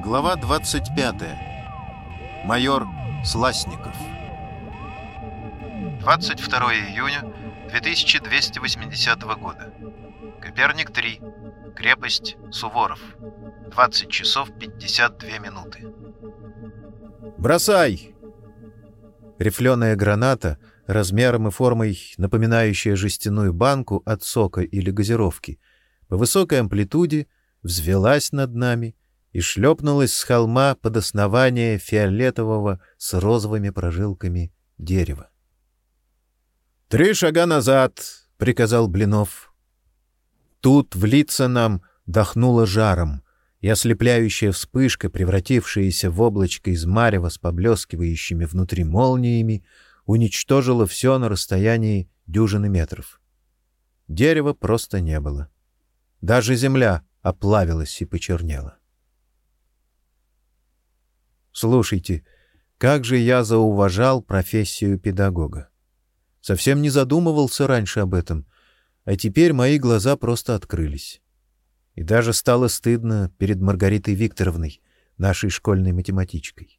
Глава 25. Майор Сласников. 22 июня 2280 года. Коперник 3. Крепость Суворов. 20 часов 52 минуты. «Бросай!» Рифленая граната, размером и формой напоминающая жестяную банку от сока или газировки, по высокой амплитуде взвелась над нами и шлепнулась с холма под основание фиолетового с розовыми прожилками дерева. «Три шага назад!» — приказал Блинов. Тут в лица нам дохнуло жаром, и ослепляющая вспышка, превратившаяся в облачко из марева с поблескивающими внутри молниями, уничтожила все на расстоянии дюжины метров. Дерева просто не было. Даже земля оплавилась и почернела. Слушайте, как же я зауважал профессию педагога. Совсем не задумывался раньше об этом, а теперь мои глаза просто открылись. И даже стало стыдно перед Маргаритой Викторовной, нашей школьной математичкой.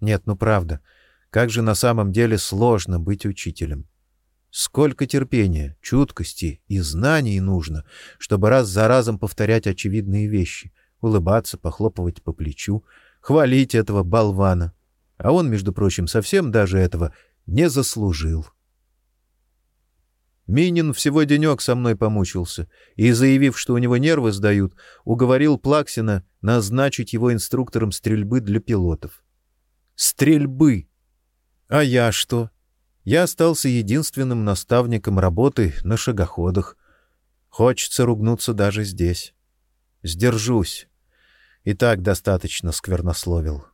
Нет, ну правда, как же на самом деле сложно быть учителем. Сколько терпения, чуткости и знаний нужно, чтобы раз за разом повторять очевидные вещи, улыбаться, похлопывать по плечу, хвалить этого болвана. А он, между прочим, совсем даже этого не заслужил. Минин всего денек со мной помучился и, заявив, что у него нервы сдают, уговорил Плаксина назначить его инструктором стрельбы для пилотов. Стрельбы! А я что? Я остался единственным наставником работы на шагоходах. Хочется ругнуться даже здесь. Сдержусь. И так достаточно сквернословил.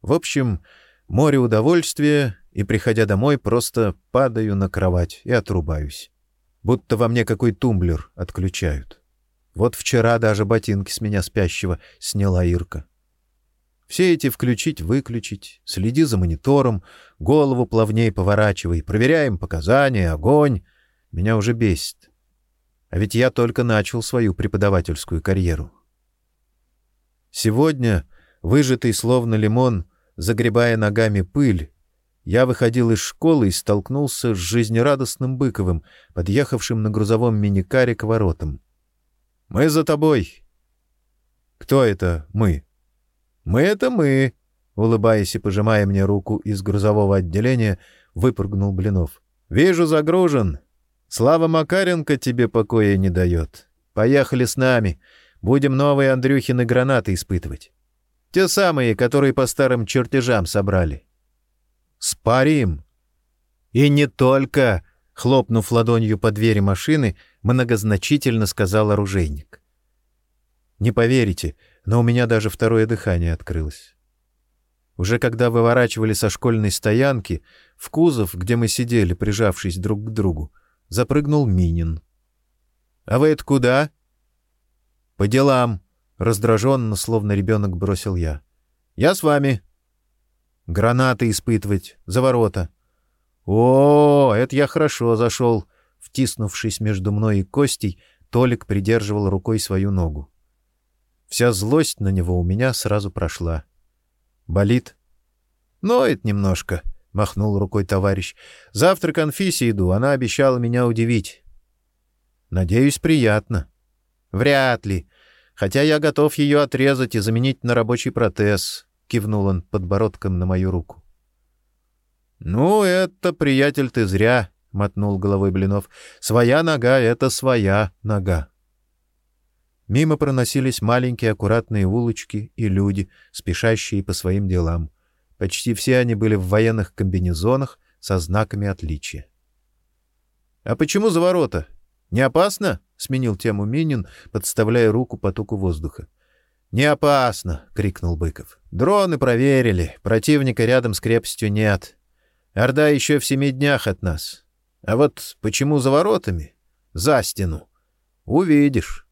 В общем, море удовольствия, и, приходя домой, просто падаю на кровать и отрубаюсь. Будто во мне какой тумблер отключают. Вот вчера даже ботинки с меня спящего сняла Ирка. Все эти включить-выключить, следи за монитором, голову плавнее поворачивай, проверяем показания, огонь. Меня уже бесит. А ведь я только начал свою преподавательскую карьеру. Сегодня, выжатый словно лимон, загребая ногами пыль, я выходил из школы и столкнулся с жизнерадостным Быковым, подъехавшим на грузовом миникаре к воротам. «Мы за тобой!» «Кто это «мы»?» «Мы — это мы!» — улыбаясь и пожимая мне руку из грузового отделения, выпрыгнул Блинов. «Вижу, загружен. Слава Макаренко тебе покоя не дает. Поехали с нами. Будем новые Андрюхины гранаты испытывать. Те самые, которые по старым чертежам собрали. Спарим!» «И не только!» — хлопнув ладонью по двери машины, многозначительно сказал оружейник. «Не поверите, — но у меня даже второе дыхание открылось. Уже когда выворачивали со школьной стоянки, в кузов, где мы сидели, прижавшись друг к другу, запрыгнул Минин. — А вы это куда? — По делам, — раздраженно, словно ребенок бросил я. — Я с вами. — Гранаты испытывать, за ворота. — О, это я хорошо зашел. Втиснувшись между мной и Костей, Толик придерживал рукой свою ногу. Вся злость на него у меня сразу прошла. Болит? Ноет немножко, махнул рукой товарищ. Завтра к Анфисе иду, она обещала меня удивить. Надеюсь, приятно. Вряд ли. Хотя я готов ее отрезать и заменить на рабочий протез, кивнул он подбородком на мою руку. Ну, это, приятель, ты зря, мотнул головой Блинов. Своя нога — это своя нога. Мимо проносились маленькие аккуратные улочки и люди, спешащие по своим делам. Почти все они были в военных комбинезонах со знаками отличия. «А почему за ворота? Не опасно?» — сменил тему Минин, подставляя руку потоку воздуха. «Не опасно!» — крикнул Быков. «Дроны проверили. Противника рядом с крепостью нет. Орда еще в семи днях от нас. А вот почему за воротами? За стену. Увидишь».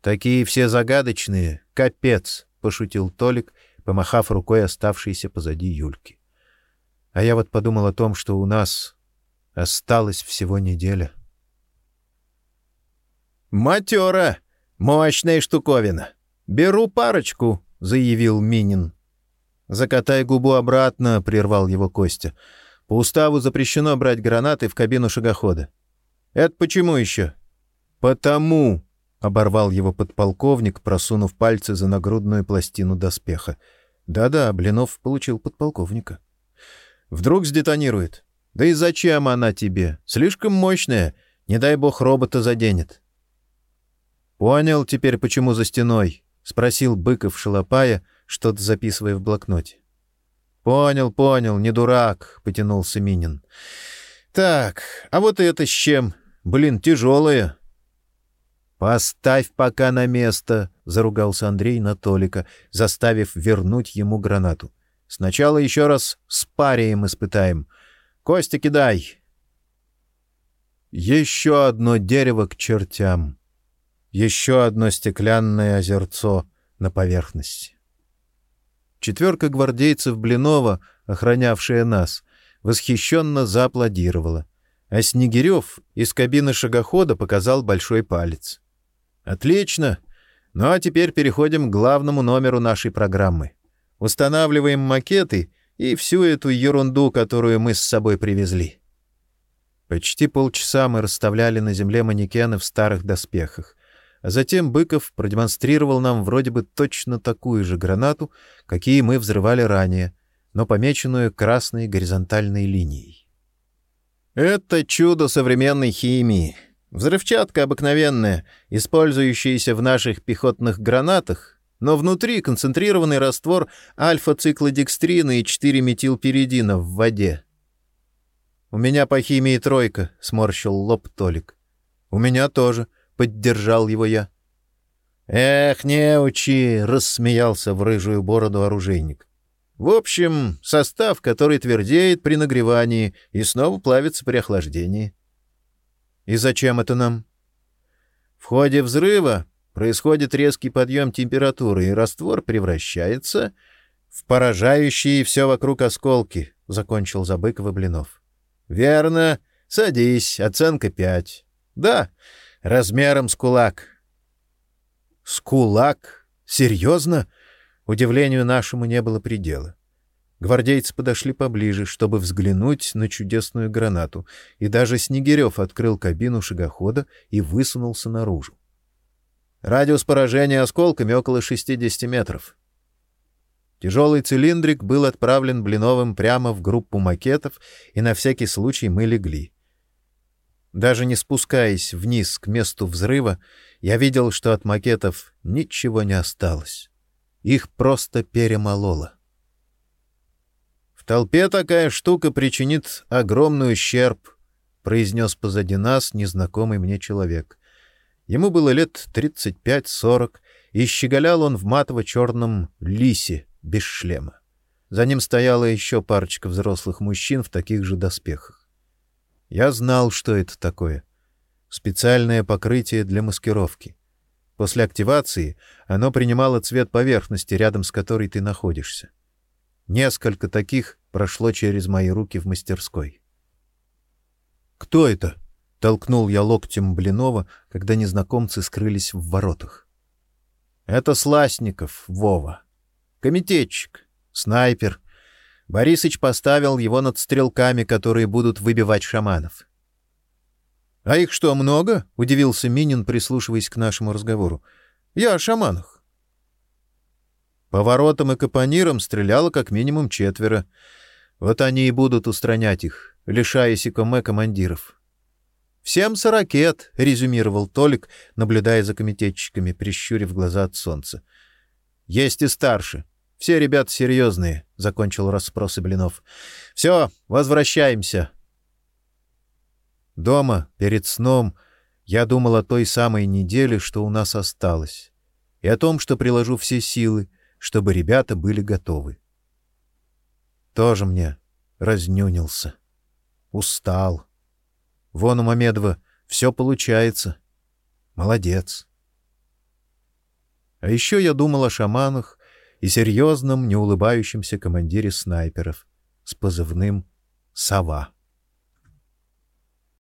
Такие все загадочные, капец, пошутил Толик, помахав рукой оставшейся позади Юльки. А я вот подумал о том, что у нас осталось всего неделя. Матера! Мощная штуковина! «Беру парочку», — заявил Минин. «Закатай губу обратно», — прервал его Костя. «По уставу запрещено брать гранаты в кабину шагохода». «Это почему еще?» «Потому», — оборвал его подполковник, просунув пальцы за нагрудную пластину доспеха. «Да-да, Блинов получил подполковника». «Вдруг сдетонирует? Да и зачем она тебе? Слишком мощная. Не дай бог робота заденет». «Понял теперь, почему за стеной?» — спросил Быков шалопая, что-то записывая в блокноте. «Понял, понял, не дурак», — потянулся Минин. «Так, а вот это с чем? Блин, тяжелое». «Поставь пока на место», — заругался Андрей на Толика, заставив вернуть ему гранату. «Сначала еще раз с парием испытаем. Костя, кидай». Еще одно дерево к чертям еще одно стеклянное озерцо на поверхности. Четверка гвардейцев Блинова, охранявшая нас, восхищенно зааплодировала, а Снегирев из кабины шагохода показал большой палец. «Отлично! Ну а теперь переходим к главному номеру нашей программы. Устанавливаем макеты и всю эту ерунду, которую мы с собой привезли». Почти полчаса мы расставляли на земле манекены в старых доспехах, затем Быков продемонстрировал нам вроде бы точно такую же гранату, какие мы взрывали ранее, но помеченную красной горизонтальной линией. «Это чудо современной химии. Взрывчатка обыкновенная, использующаяся в наших пехотных гранатах, но внутри концентрированный раствор альфа-циклодекстрина и 4-метилпиридина в воде. «У меня по химии тройка», — сморщил лоб Толик. «У меня тоже», — поддержал его я. «Эх, не учи!» — рассмеялся в рыжую бороду оружейник. «В общем, состав, который твердеет при нагревании и снова плавится при охлаждении». «И зачем это нам?» «В ходе взрыва происходит резкий подъем температуры, и раствор превращается в поражающие все вокруг осколки», — закончил Забыкова Блинов. «Верно. Садись. Оценка пять. Да, размером с кулак. — С кулак? Серьезно? Удивлению нашему не было предела. Гвардейцы подошли поближе, чтобы взглянуть на чудесную гранату, и даже Снегирев открыл кабину шагохода и высунулся наружу. Радиус поражения осколками около 60 метров. Тяжелый цилиндрик был отправлен Блиновым прямо в группу макетов, и на всякий случай мы легли. Даже не спускаясь вниз к месту взрыва, я видел, что от макетов ничего не осталось. Их просто перемололо. «В толпе такая штука причинит огромный ущерб», — произнес позади нас незнакомый мне человек. Ему было лет 35-40, и щеголял он в матово-черном лисе без шлема. За ним стояла еще парочка взрослых мужчин в таких же доспехах. Я знал, что это такое. Специальное покрытие для маскировки. После активации оно принимало цвет поверхности, рядом с которой ты находишься. Несколько таких прошло через мои руки в мастерской. «Кто это?» — толкнул я локтем Блинова, когда незнакомцы скрылись в воротах. «Это Сласников, Вова. Комитетчик, снайпер, Борисыч поставил его над стрелками, которые будут выбивать шаманов. — А их что, много? — удивился Минин, прислушиваясь к нашему разговору. — Я о шаманах. По воротам и капонирам стреляло как минимум четверо. Вот они и будут устранять их, лишая Сикоме командиров. — Всем сорокет, — резюмировал Толик, наблюдая за комитетчиками, прищурив глаза от солнца. — Есть и старше. Все ребята серьезные, — закончил расспросы Блинов. — Все, возвращаемся. Дома, перед сном, я думал о той самой неделе, что у нас осталось, и о том, что приложу все силы, чтобы ребята были готовы. Тоже мне разнюнился. Устал. Вон у Мамедова все получается. Молодец. А еще я думал о шаманах, и серьезном, неулыбающемся командире снайперов с позывным «Сова».